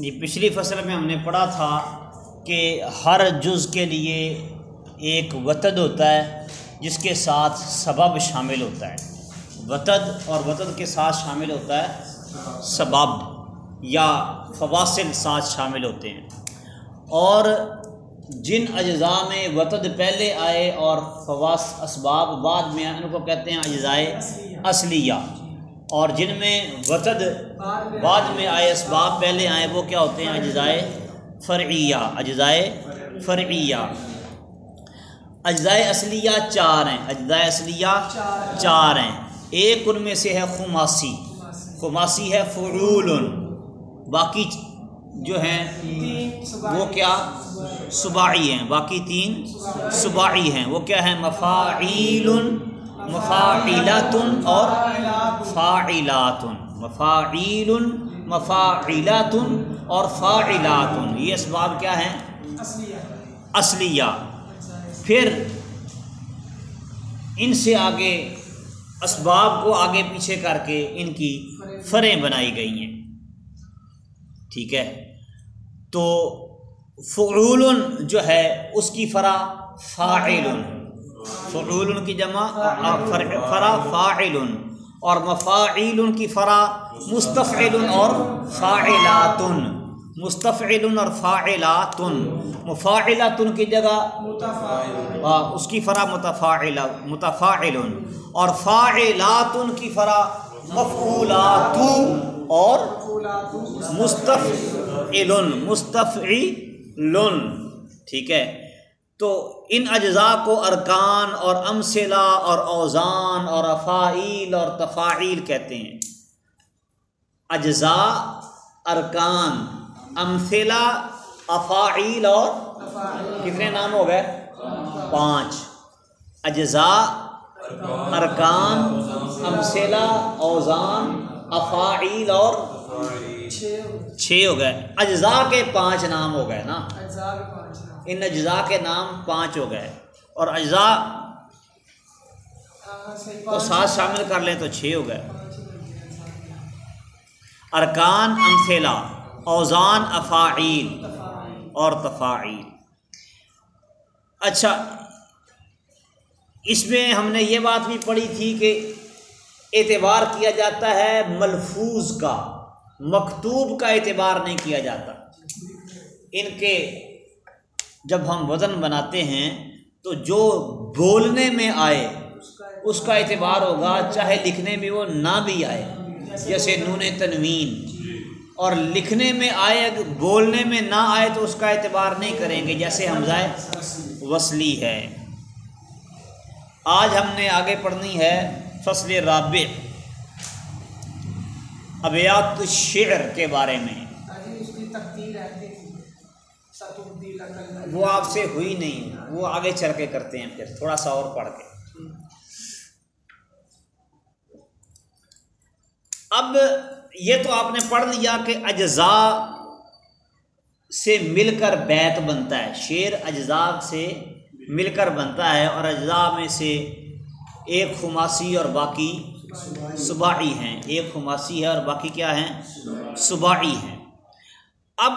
جی پچھلی فصل میں ہم نے پڑھا تھا کہ ہر جز کے لیے ایک وطد ہوتا ہے، جس کے ساتھ سبب شامل ہوتا ہے۔ وطد اور وطد کے ساتھ شامل ہوتا ہے سبب یا فواصل ساتھ شامل ہوتے ہیں۔ اور جن اجزاء میں وطد پہلے آئے اور فواس اسباب بعد میں ان کو کہتے ہیں اجزائے اصلیہ۔ اور جن میں وطد بعد میں آئے اسباب پہلے آئے، وہ کیا ہوتے ہیں؟ اجزائے فرعیہ اجزائے فرعیہ۔ اجزائے اصلیہ چار ہیں۔ اجزائے اصلیہ چار ہیں۔ ایک ان میں سے ہے خماسی۔ خماسی ہے فرول باقی جو ہیں، وہ کیا؟ صباعی ہیں۔ باقی تین صباعی ہیں۔ وہ کیا ہیں؟ مفاعیل مفاعلات اور فاعلات. مفاعیل، مفاعلات اور فاعلات. یہ اسباب کیا ہیں؟ اصلیہ. پھر ان سے آگے، اسباب کو آگے پیچھے کر کے ان کی فریں بنائی گئی ہیں. ٹھیک ہے؟ تو فعول جو ہے، اس کی فرا فاعل. فعول کی جمع فرا فاعل اور مفاعیل کی فرا مستفعل اور فاعلات مستفعل اور فاعلات مفاعلات کی جگہ اس کی فرا متفاعل متفاعل اور فاعلات کی فرا مفعولات اور مستفعل مستفعل۔ ٹھیک ہے۔ تو ان اجزاء کو ارکان اور امثلہ اور اوزان اور افائیل اور تفاعیل کہتے ہیں۔ اجزاء ارکان امثلہ افاعیل اور کتنے نام ہو گئے؟ پانچ۔ اجزاء ارکان امثلہ اوزان افاعیل اور چھ ہو گئے۔ اجزاء کے پانچ نام ہو گئے نا۔ ان اجزاء کے نام پانچ ہو گئے اور اجزاء کو ساتھ شامل کر لیں تو چھ ہو گئے۔ ارکان، امثلہ، اوزان، افاعیل اور تفاعیل۔ اچھا اس میں ہم نے یہ بات بھی پڑھی تھی کہ اعتبار کیا جاتا ہے ملفوظ کا، مکتوب کا اعتبار نہیں کیا جاتا۔ ان کے جب ہم وزن بناتے ہیں تو جو بولنے میں آئے، اس کا اعتبار ہوگا چاہے لکھنے میں وہ نہ بھی آئے، جیسے نون تنوین۔ اور لکھنے میں آئے، اگر بولنے میں نہ آئے تو اس کا اعتبار نہیں کریں گے، جیسے حمزہ وصلی ہے۔ آج ہم نے آگے پڑھنی ہے فصل رابع، ابیات شعر کے بارے میں۔ وہ آپ سے ہوئی نہیں، وہ آگے چل کے کرتے ہیں پھر، تھوڑا سا اور پڑھ کے۔ اب یہ تو آپ نے پڑھ لیا کہ اجزاء سے مل کر بیت بنتا ہے۔ شعر اجزاء سے مل کر بنتا ہے اور اجزاء میں سے ایک خماسی اور باقی صباعی ہیں۔ ایک خماسی ہے اور باقی کیا ہیں؟ صباعی ہیں۔ اب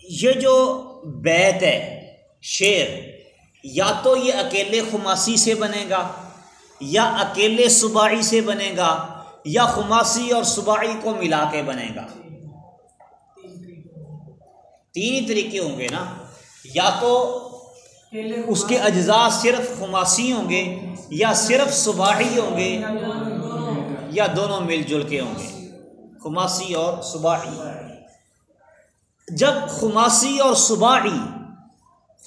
یہ جو بیت ہے شعر یا تو یہ اکیلے خماسی سے بنے گا، یا اکیلے صباعی سے بنے گا، یا خماسی اور صباعی کو ملا کے بنے گا۔ تین ہی طریقے ہوں گے نا۔ یا تو اس کے اجزاء صرف خماسی ہوں گے، یا صرف صباحی ہوں گے، یا دونوں مل جل کے ہوں گے۔ خماسی اور صباحی جب خماسی اور صباحی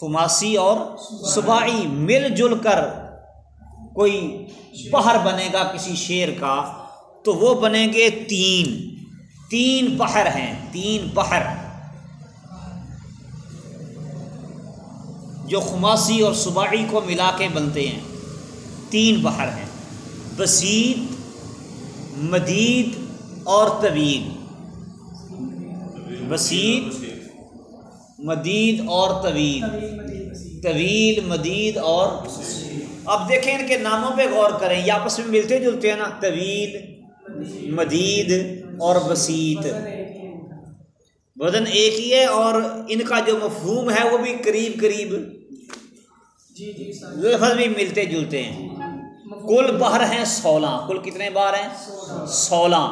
خماسی اور صباحی مل جل کر کوئی بہر بنے گا کسی شعر کا، تو وہ بنیں گے تین۔ تین بحر ہیں، تین بحر جو خماسی اور صباعی کو ملا کے بنتے ہیں، تین بحر ہیں۔ بسیط، مدید اور طویل۔ بسیط مدید اور طویل۔ طویل مدید اور اب دیکھیں ان کے ناموں پہ غور کریں یہ آپس میں ملتے جلتے ہیں نا۔ طویل مدید اور بسیط وزن ایک ہی ہے اور ان کا جو مفہوم ہے وہ بھی قریب قریب۔ جی جی لفظ بھی ملتے جلتے ہیں۔ کل بہر ہیں سولہ۔ کل کتنے بار ہیں؟ سولہ۔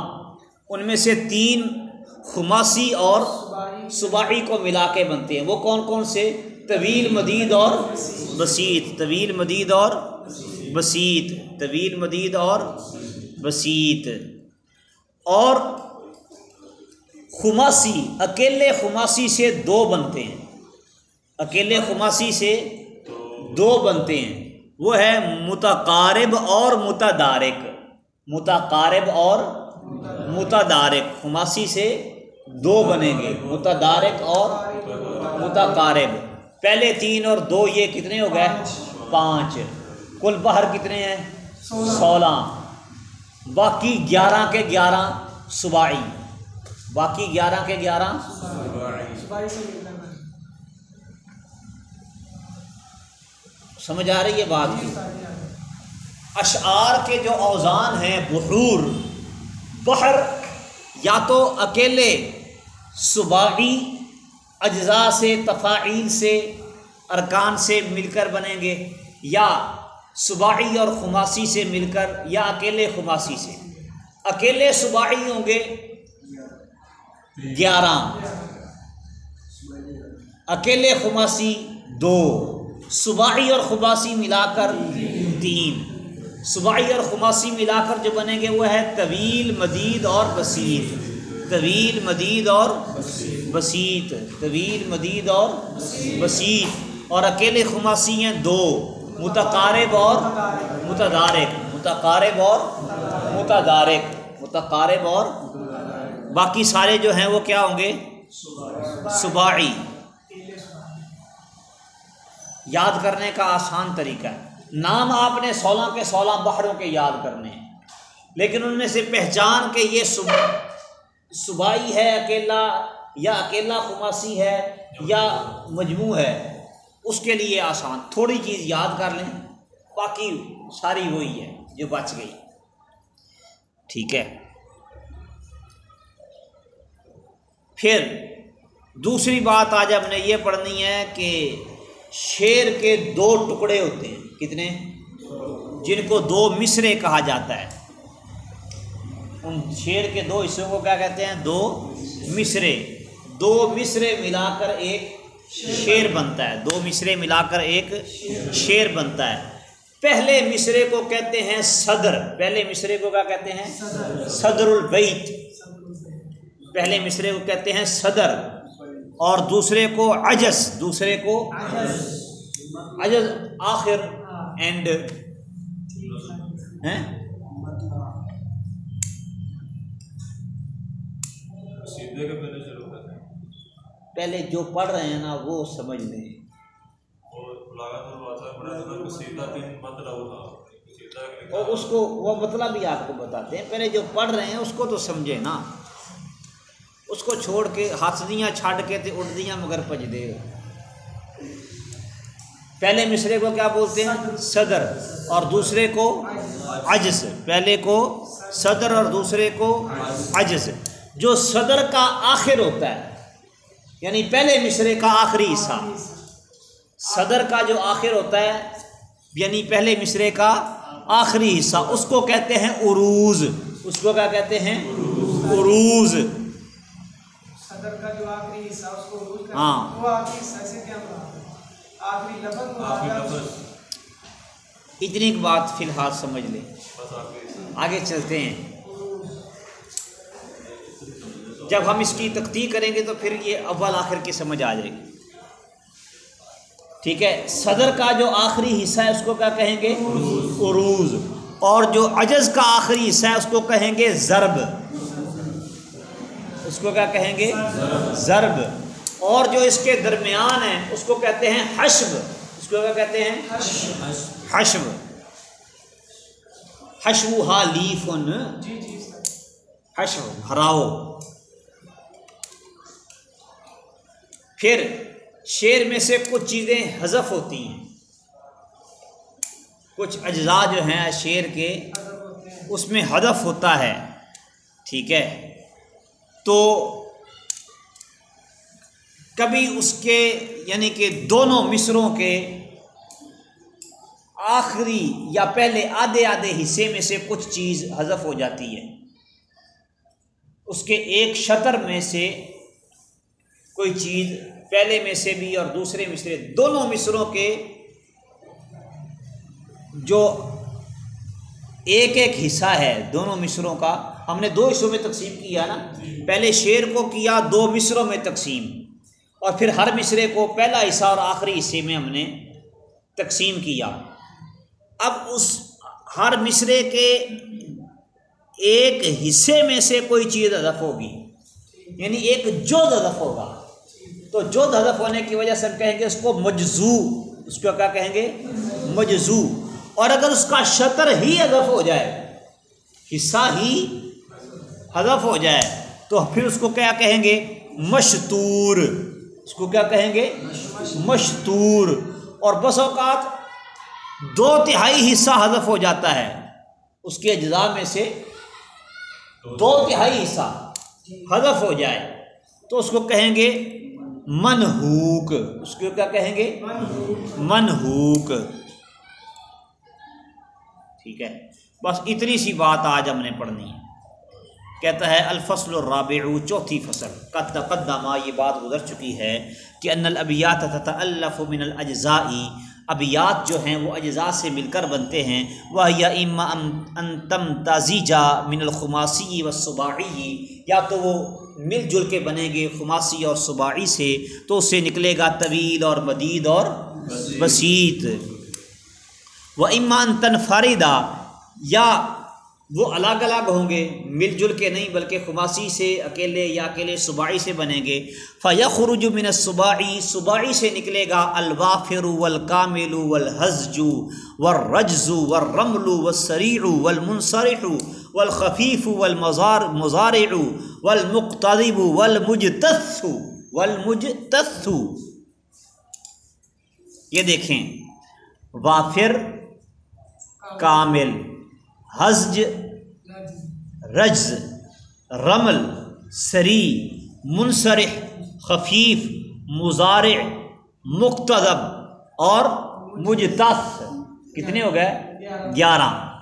ان میں سے تین خماسی اور صباحی کو ملا کے بنتے ہیں۔ وہ کون کون سے؟ طویل، مدید اور بسیط۔ طویل، مدید اور بسیط۔ طویل، مدید اور بسیط۔ اور خماسی، اکیلے خماسی سے دو بنتے ہیں۔ اکیلے خماسی سے دو بنتے ہیں۔ وہ ہے متقارب اور متدارک۔ متقارب اور متدارک۔ خماسی سے دو بنیں گے، متدارک اور متقارب۔ پہلے تین اور دو، یہ کتنے ہو گئے؟ پانچ۔ کل باہر کتنے ہیں؟ سولہ۔ باقی گیارہ کے گیارہ صبائی باقی گیارہ کے گیارہ سمجھ آ رہی ہے بات کی؟ اشعار کے جو اوزان ہیں، بحور، بحر یا تو اکیلے صباعی اجزاء سے، تفاعیل سے، ارکان سے مل کر بنیں گے یا صباعی اور خماسی سے مل کر یا اکیلے خماسی سے۔ اکیلے صباعی ہوں گے گیارہ۔ اکیلے خماسی دو۔ صباحی اور خماسی ملا کر تین۔ صباحی اور خماسی ملا کر جو بنیں گے وہ ہے طویل مدید اور بسیط طویل مدید اور بسیط طویل مدید اور بسیط۔ اور اکیلے خماسی ہیں دو، متقارب اور متدارک۔ متقارب اور متدارک۔ متقارب اور باقی سارے جو ہیں وہ کیا ہوں گے؟ صباعی۔ یاد کرنے کا آسان طریقہ ہے۔ نام آپ نے سولہ کے سولہ بحروں کے یاد کرنے ہیں، لیکن ان میں سے پہچان کے یہ صبح صبائی ہے اکیلا یا اکیلا خماسی ہے یا مجموع ہے، اس کے لیے آسان۔ تھوڑی چیز یاد کر لیں، باقی ساری وہی ہے جو بچ گئی۔ ٹھیک ہے۔ پھر دوسری بات آج ہم نے یہ پڑھنی ہے کہ شیر کے دو ٹکڑے ہوتے ہیں۔ کتنے؟ جن کو دو مصرے کہا جاتا ہے۔ ان شیر کے دو حصوں کو کیا کہتے ہیں؟ دو مصرے۔ دو مصرے ملا کر ایک شیر بنتا ہے۔ دو مصرے ملا کر ایک شیر بنتا ہے۔ پہلے مصرے کو کہتے ہیں صدر۔ پہلے مصرے کو کیا کہتے ہیں؟ صدر البیت۔ پہلے مصرے کو کہتے ہیں صدر۔ اور دوسرے کو عجز۔ دوسرے کو عجز۔ آخر اینڈ۔ پہلے شروع کرتے ہیں پہلے جو پڑھ رہے ہیں نا وہ سمجھ لیں اور اس کو وہ مطلب بھی آپ کو بتاتے ہیں۔ پہلے جو پڑھ رہے ہیں اس کو تو سمجھے نا۔ اس کو چھوڑ کے ہاتھیاں چھاڑ کے تے اٹھ دیاں مگر پج دے پہلے مصرے کو کیا بولتے ہیں؟ صدر۔ اور دوسرے کو عجز۔ پہلے کو صدر اور دوسرے کو عجز۔ جو صدر کا آخر ہوتا ہے یعنی پہلے مصرے کا آخری حصہ۔ صدر کا جو آخر ہوتا ہے یعنی پہلے مصرے کا آخری حصہ۔ اس کو کہتے ہیں عروج۔ اس کو کیا کہتے ہیں؟ عروج۔ صدر کا جو آخری حصہ اس کو عروج کرنا ہاں۔ آخری اتنی ایک بات فی الحال سمجھ لیں۔ آگے چلتے ہیں۔ جب ہم اس کی تختی کریں گے تو پھر یہ اول آخر کی سمجھ آ جائے گی۔ ٹھیک ہے؟ صدر کا جو آخری حصہ ہے اس کو کیا کہیں گے؟ عروج۔ اور جو عجز کا آخری حصہ ہے اس کو کہیں گے؟ ضرب۔ اس کو کیا کہیں گے؟ ضرب۔ اور جو اس کے درمیان ہے اس کو کہتے ہیں حشب۔ اس کو کیا کہتے ہیں؟ حشب۔ حشو ہا لیفن۔ جی جی۔ حشو بھراؤ پھر شعر میں سے کچھ چیزیں حذف ہوتی ہیں۔ کچھ اجزاء جو ہیں شعر کے، اس میں ہدف ہوتا ہے۔ ٹھیک ہے؟ تو کبھی اس کے یعنی کہ دونوں مصروں کے آخری یا پہلے آدھے آدھے حصے میں سے کچھ چیز حذف ہو جاتی ہے۔ اس کے ایک شطر میں سے کوئی چیز پہلے میں سے بھی اور دوسرے مصرے دونوں مصروں کے جو ایک ایک حصہ ہے، دونوں مصروں کا، ہم نے دو حصوں میں تقسیم کیا نا۔ پہلے شعر کو کیا، دو مصروں میں تقسیم۔ اور پھر ہر مصرے کو پہلا حصہ اور آخری حصے میں ہم نے تقسیم کیا۔ اب اس ہر مصرے کے ایک حصے میں سے کوئی چیز ہدف ہوگی۔ یعنی ایک جو ہدف ہوگا۔ تو جو ہدف ہونے کی وجہ سے ہم کہیں گے اس کو مجزو، اس کو کیا کہیں گے؟ مجزو۔ اور اگر اس کا شطر ہی ہدف ہو جائے، حصہ ہی ہدف ہو جائے، تو پھر اس کو کیا کہیں گے؟ مشتور۔ اس کو کیا کہیں گے؟ مشتور۔ اور بس اوقات دو تہائی حصہ حذف ہو جاتا ہے۔ اس کے اجزاء میں سے دو تہائی حصہ حذف ہو جائے۔ تو اس کو کہیں گے؟ منہوک. اس کو کیا کہیں گے؟ منہوک. ٹھیک ہے. بس اتنی سی بات آج ہم نے پڑھنی ہے. کہتا ہے الفصل الرابع، چوتھی فصل. قد تقدمہ یہ بات گزر چکی ہے کہ ان الابیات تتالف من الاجزائی ابیات جو ہیں وہ اجزاء سے مل کر بنتے ہیں۔ وہ یا اما انتم تازیجا من الخماسی و صباعی یا تو وہ مل جل کے بنیں گے خماسی اور صباعی سے تو اس سے نکلے گا طویل اور مدید اور بسیط وہ امان تن فاردہ یا وہ الگ الگ ہوں گے، مل جل کے نہیں، بلکہ خماسی سے، اکیلے یا اکیلے صباعی سے بنیں گے۔ فیخرج من صباعی صباعی سے نکلے گا الوافر والکامل والحزج والرجز والرمل والسریع والمنصرح والخفیف والمزار، مزارع والمقتضب والمجتث والمجتث۔ یہ دیکھیں۔ وافر، کامل، حزج رجز، رمل، سری، منصرح، خفیف مزارع مقتدب اور مجتث۔ کتنے ہو گئے؟ گیارہ۔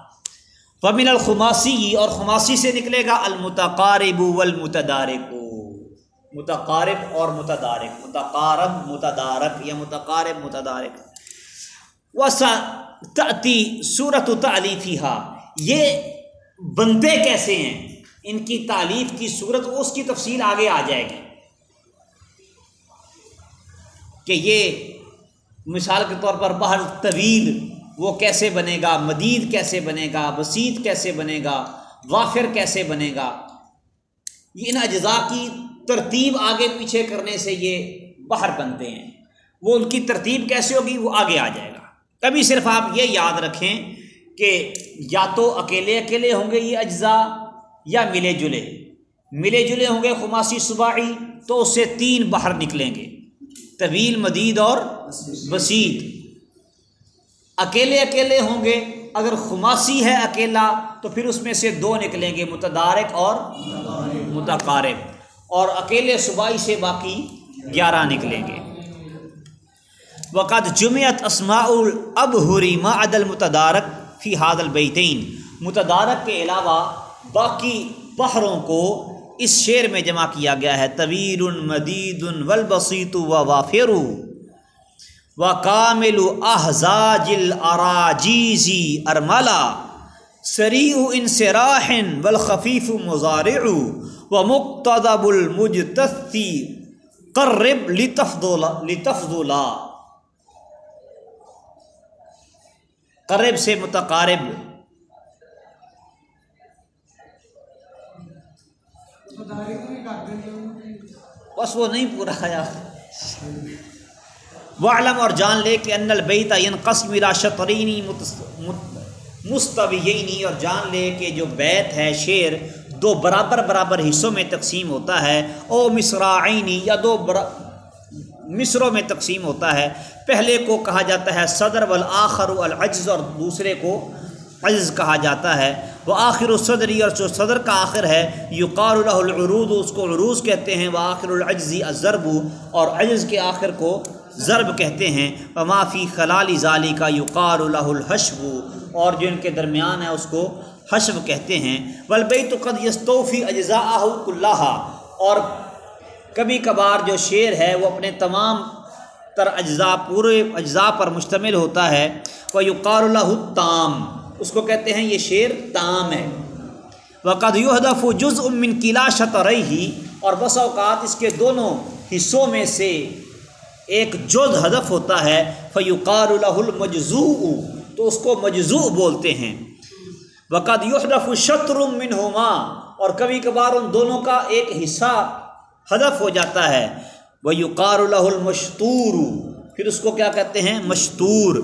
فمن الخماسی اور خماسی سے نکلے گا المتقارب والمتدارک۔ متقارب اور متدارک۔ متقارب، متدارک یا متقارب، متدارک۔ وسا تعتی صورت و یہ بنتے کیسے ہیں؟ ان کی تعلیف کی صورت اس کی تفصیل آگے آ جائے گی۔ کہ یہ مثال کے طور پر باہر طویل وہ کیسے بنے گا؟ مدید کیسے بنے گا؟ بسیط کیسے بنے گا؟ وافر کیسے بنے گا؟ یہ ان اجزاء کی ترتیب آگے پیچھے کرنے سے یہ باہر بنتے ہیں۔ وہ ان کی ترتیب کیسے ہوگی؟ وہ آگے آ جائے گا۔ کبھی صرف آپ یہ یاد رکھیں کہ یا تو اکیلے اکیلے ہوں گے یہ اجزاء یا ملے جلے۔ ملے جلے ہوں گے خماسی صباعی تو اس سے تین باہر نکلیں گے۔ طویل، مدید اور بسیط۔ اکیلے اکیلے ہوں گے۔ اگر خماسی ہے اکیلا تو پھر اس میں سے دو نکلیں گے، متدارک اور متقارب۔ اور اکیلے صبائی سے باقی گیارہ نکلیں گے۔ وقت جمعت اسماء اب حری ما عدل متدارک۔ فی حاد البیتین۔ متدارک کے علاوہ باقی بحروں کو اس شعر میں جمع کیا گیا ہے، طویل، مدید ولبسیت و وافر و کامل احزاج اراجیزی ارملا سریع انصراحن والخفیف مزارع و مقتدب المجتثی قرب لتفضلا لتفضلا۔ قرب سے متقارب۔ بس وہ نہیں پورا آیا وہ علم اور جان لے کہ ان البیت ین قسم راشترینی مستوینی اور جان لے کہ جو بیت ہے شعر دو برابر برابر حصوں میں تقسیم ہوتا ہے۔ او مصرعینی یا دو مصروں میں تقسیم ہوتا ہے۔ پہلے کو کہا جاتا ہے صدر، والآخر العجز، اور دوسرے کو عجز کہا جاتا ہے۔ وہ آخر الصدری اور جو صدر کا آخر ہے یقار الہ العروض، اس کو عروض کہتے ہیں۔ وہ آخر العجزی الضرب، اور عجز کے آخر کو ضرب کہتے ہیں۔ و معافی خلال ظالی کا یقار الہ الحشو اور جو ان کے درمیان ہے، اس کو حشو کہتے ہیں۔ ولبئی تو قد یستوفی اجزا کلّہ اور کبھی کبھار جو شعر ہے وہ اپنے تمام تر اجزاء، پورے اجزاء پر مشتمل ہوتا ہے۔ وہ یقار اللہ تام اس کو کہتے ہیں یہ شعر تام ہے۔ وقد یحدف جز امن قلعہ شترئی ہی اور بس اوقات اس کے دونوں حصوں میں سے ایک جز ہدف ہوتا ہے۔ فیوقار الہ المجزو تو اس کو مجزو بولتے ہیں۔ وقد یحدف شطر منہما اور کبھی کبھار ان دونوں کا ایک حصہ ہدف ہو جاتا ہے۔ وہ یقار الہ المشتور۔ پھر اس کو کیا کہتے ہیں؟ مشتور۔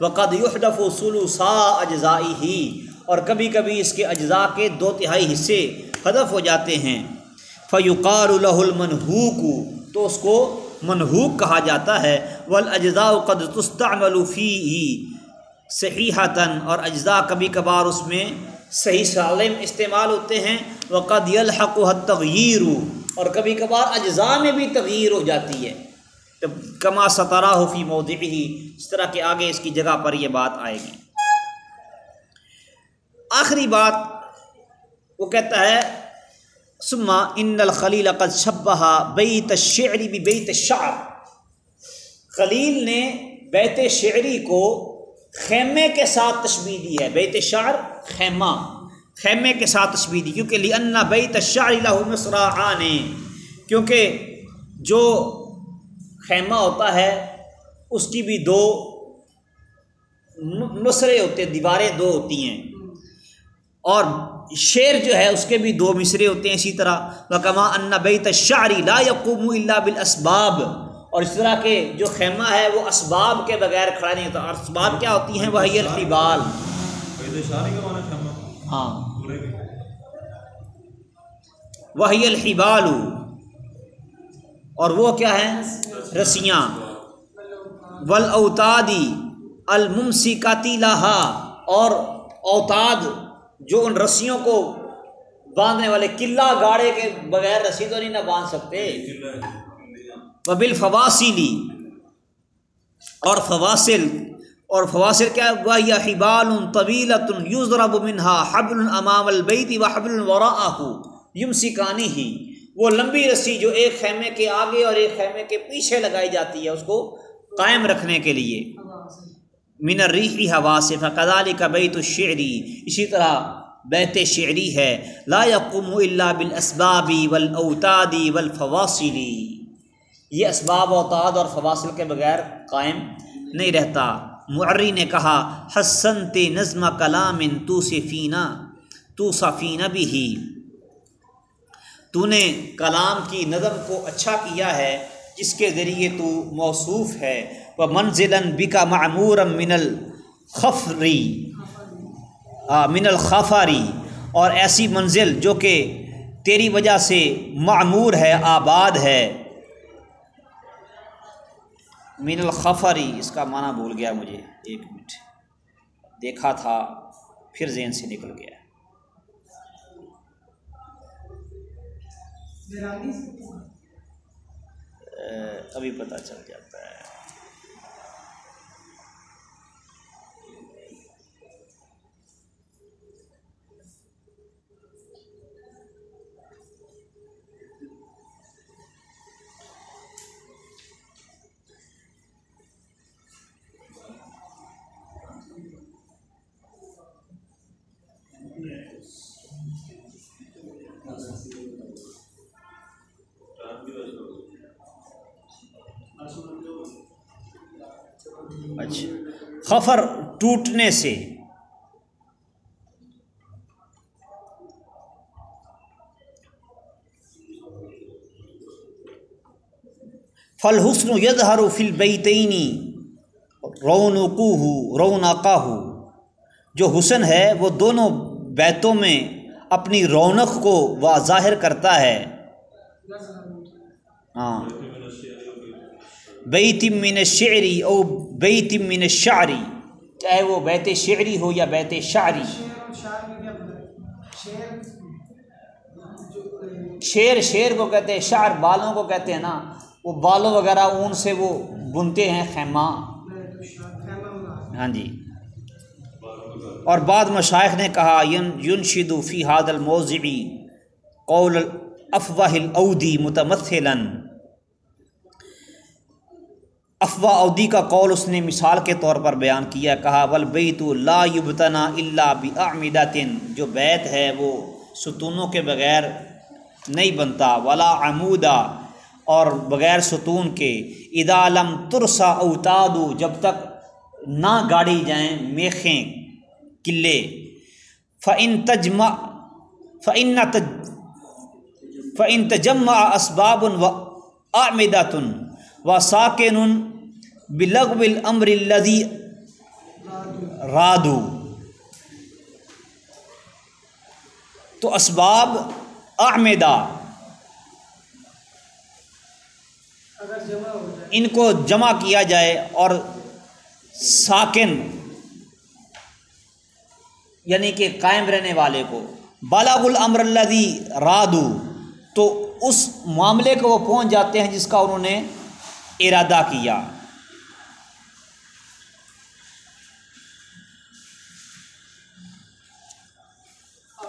وقد یحدف سلوسا اجزائی ہی اور کبھی کبھی اس کے اجزاء کے دو تہائی حصے ہدف ہو جاتے ہیں۔ فیوقار الہ المنحوک تو اس کو منحوک کہا جاتا ہے۔ والاجزاء قد تستعمل فیہ صحیحتاً اور اجزاء کبھی کبھار اس میں صحیح سالم استعمال ہوتے ہیں۔ وقد یلحق التغیر اور کبھی کبھار اجزاء میں بھی تغیر ہو جاتی ہے۔ تو کما سترا فی موضعی اس طرح کے آگے اس کی جگہ پر یہ بات آئے گی۔ آخری بات وہ کہتا ہے، سما ان الخلیل قد شبہ بیت الشعری بھی بیت الشعر خلیل نے بیت شعری کو خیمے کے ساتھ تشبیح دی ہے۔ بیت شعر خیمہ۔ خیمے کے ساتھ تشبیح دی کیونکہ لنا بیت الشعر لہ مصراعان کیونکہ جو خیمہ ہوتا ہے اس کی بھی دو مصرے ہوتے ہیں دیواریں دو ہوتی ہیں۔ اور شعر جو ہے اس کے بھی دو مصرے ہوتے ہیں اسی طرح۔ وکما ان بیت الشعری لا یقوم الا بالاسباب اور اس طرح کے جو خیمہ ہے وہ اسباب کے بغیر کھڑا نہیں ہوتا۔ اور اسباب کیا ہوتی ہیں؟ وہی الحبال۔ ہاں۔ وہی الحبال اور وہ کیا ہیں؟ رسیاں۔ ولاوتادی الممسی کاتی اور اوتاد جو ان رسیوں کو باندھنے والے قلعہ گاڑے کے بغیر رسی تو نہیں نہ باندھ سکتے۔ وبل فواصلی اور فواصل اور فواصل کیا ہوا یا حبال طویلۃ یوزرب منہا حبل امام البیتی و حبل الوراء یم سکانی ہی وہ لمبی رسی جو ایک خیمے کے آگے اور ایک خیمے کے پیچھے لگائی جاتی ہے اس کو قائم رکھنے کے لیے۔ من الریحی ہوا سے فقدال کا بیت الشعری اسی طرح بیت شعری ہے۔ لا يقوم الا بالاسبابی والاوتادی والفواصلی یہ اسباب اوتاد اور فواصل کے بغیر قائم نہیں رہتا۔ معری نے کہا حسن تے نظم کلام تو صفینہ تو صفینہ بھی ہی۔ تو نے کلام کی نظم کو اچھا کیا ہے، جس کے ذریعے تو موصوف ہے۔ وہ منزل بکا معمور من الخفری۔ من الخفاری۔ اور ایسی منزل جو کہ تیری وجہ سے معمور ہے، آباد ہے۔ من الخفری، اس کا معنی بھول گیا مجھے، ایک منٹ۔ دیکھا تھا، پھر ذہن سے نکل گیا۔ ابھی پتہ چل جاتا ہے۔ خفر ٹوٹنے سے۔ فل حسن ید ہر فل بیتینی رونقو ہو رونقا ہو جو حسن ہے، وہ دونوں بیتوں میں اپنی رونق کو وہ ظاہر کرتا ہے۔ ہاں۔ بیت من شعری او بیت من شعری چاہے وہ بیت شعری ہو یا بیت شعری۔ شعر شعر کو کہتے ہیں، شعر بالوں کو کہتے ہیں نا، وہ بالوں وغیرہ اون سے وہ بنتے ہیں، خیمہ۔ ہاں جی۔ اور بعد مشائق نے کہا، ین ینشد فی حاد الموضعی قول افواہ الاودی متمثلا۔ افواہ اودی کا قول اس نے مثال کے طور پر بیان کیا، کہا والبیت لا یبتنا الا باعمدۃ جو بیت ہے وہ ستونوں کے بغیر نہیں بنتا، ولا عمودہ اور بغیر ستون کے، اذا لم ترسا اوتادو جب تک نہ گاڑی جائیں میخیں قلے فعن تجمہ فعن تج فعن تجمع اسباب و آمداتن و ساکن بلغ الامر الذي رادو۔ تو اسباب اعمدہ۔ ان کو جمع کیا جائے اور ساکن یعنی کہ قائم رہنے والے کو۔ بالاغ الامر الذی رادو۔ تو اس معاملے کو وہ پہنچ جاتے ہیں جس کا انہوں نے ارادہ کیا۔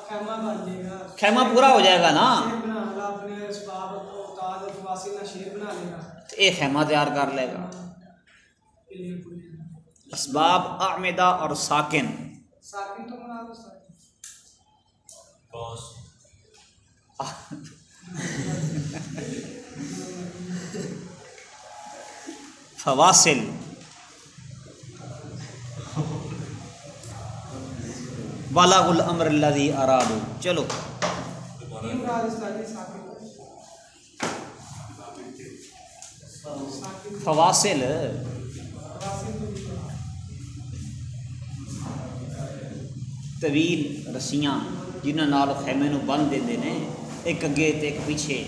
خیمہ بن جائے گا خیمہ پورا ہو جائے گا نا ایک خیمہ تیار کر لے گا اسباب اعمدہ اور ساکن ساکن تو فواصل بالاغ الامر الذي ارادو۔ چلو۔ فواصل۔ طویل رسیاں جنہاں نال خیمے نو بن دیندے نے، ایک اگے تے ایک پیچھے۔